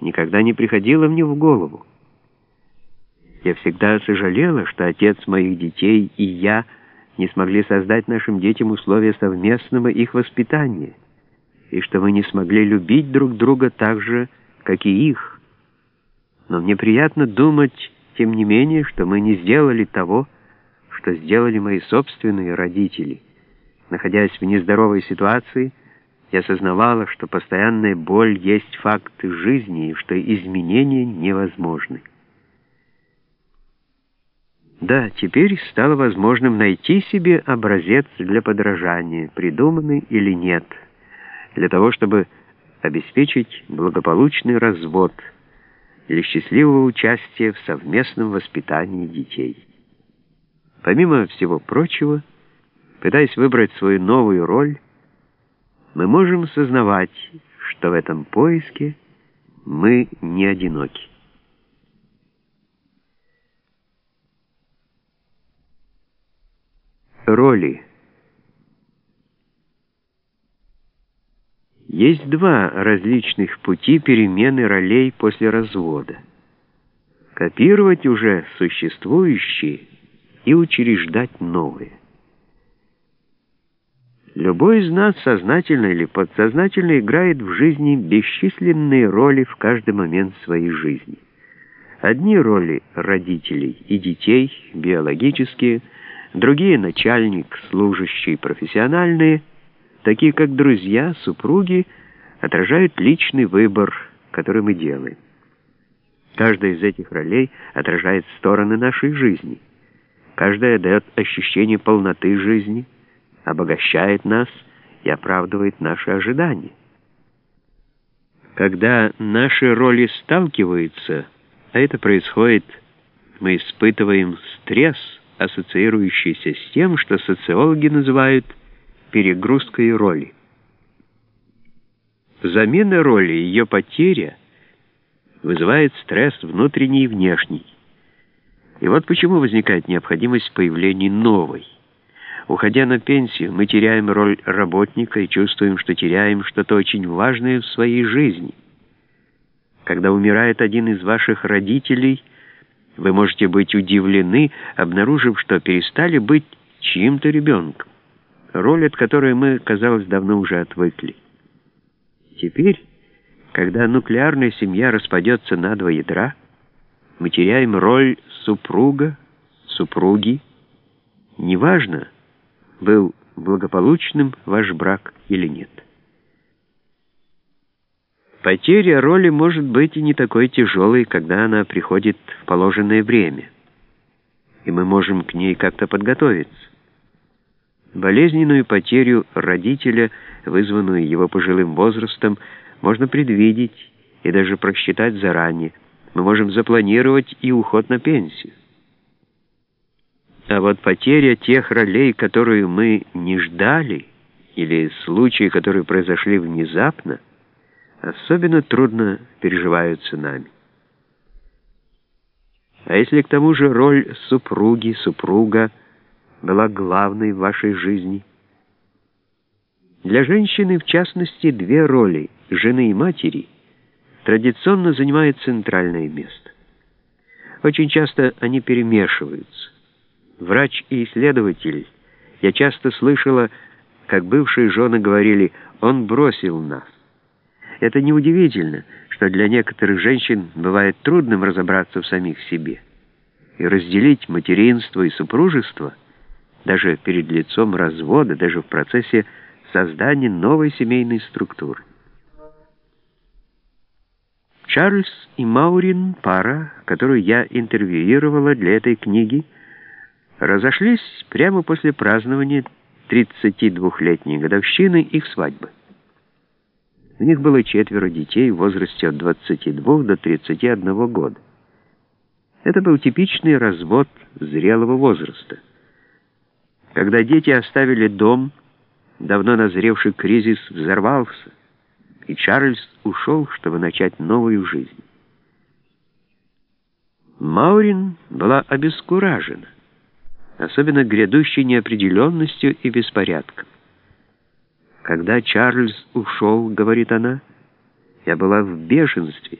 никогда не приходило мне в голову. Я всегда сожалела, что отец моих детей и я не смогли создать нашим детям условия совместного их воспитания, и что мы не смогли любить друг друга так же, как и их. Но мне приятно думать, тем не менее, что мы не сделали того, что сделали мои собственные родители. Находясь в нездоровой ситуации, я осознавала, что постоянная боль есть факт жизни и что изменения невозможны. Да, теперь стало возможным найти себе образец для подражания, придуманный или нет, для того, чтобы обеспечить благополучный развод или счастливого участия в совместном воспитании детей. Помимо всего прочего, пытаясь выбрать свою новую роль, мы можем сознавать, что в этом поиске мы не одиноки. Роли Есть два различных пути перемены ролей после развода. Копировать уже существующие и учреждать новые. Любой из нас сознательно или подсознательно играет в жизни бесчисленные роли в каждый момент своей жизни. Одни роли родителей и детей, биологические, другие начальник, служащий, профессиональные, такие как друзья, супруги, отражают личный выбор, который мы делаем. Каждая из этих ролей отражает стороны нашей жизни. Каждая дает ощущение полноты жизни – обогащает нас и оправдывает наши ожидания. Когда наши роли сталкиваются, а это происходит, мы испытываем стресс, ассоциирующийся с тем, что социологи называют перегрузкой роли. Замена роли ее потеря вызывает стресс внутренний и внешний. И вот почему возникает необходимость появления новой. Уходя на пенсию, мы теряем роль работника и чувствуем, что теряем что-то очень важное в своей жизни. Когда умирает один из ваших родителей, вы можете быть удивлены, обнаружив, что перестали быть чьим-то ребенком, роль от которой мы, казалось, давно уже отвыкли. Теперь, когда нуклеарная семья распадется на два ядра, мы теряем роль супруга, супруги. Неважно, был благополучным ваш брак или нет. Потеря роли может быть и не такой тяжелой, когда она приходит в положенное время, и мы можем к ней как-то подготовиться. Болезненную потерю родителя, вызванную его пожилым возрастом, можно предвидеть и даже просчитать заранее. Мы можем запланировать и уход на пенсию. А вот потеря тех ролей, которую мы не ждали, или случаи, которые произошли внезапно, особенно трудно переживаются нами. А если к тому же роль супруги, супруга была главной в вашей жизни? Для женщины, в частности, две роли, жены и матери, традиционно занимают центральное место. Очень часто они перемешиваются врач и исследователь, я часто слышала, как бывшие жены говорили «он бросил нас». Это неудивительно, что для некоторых женщин бывает трудным разобраться в самих себе и разделить материнство и супружество даже перед лицом развода, даже в процессе создания новой семейной структуры. Чарльз и Маурин, пара, которую я интервьюировала для этой книги, разошлись прямо после празднования 32-летней годовщины их свадьбы. У них было четверо детей в возрасте от 22 до 31 года. Это был типичный развод зрелого возраста. Когда дети оставили дом, давно назревший кризис взорвался, и Чарльз ушел, чтобы начать новую жизнь. Маурин была обескуражена особенно грядущей неопределенностью и беспорядком. «Когда Чарльз ушел, — говорит она, — я была в бешенстве».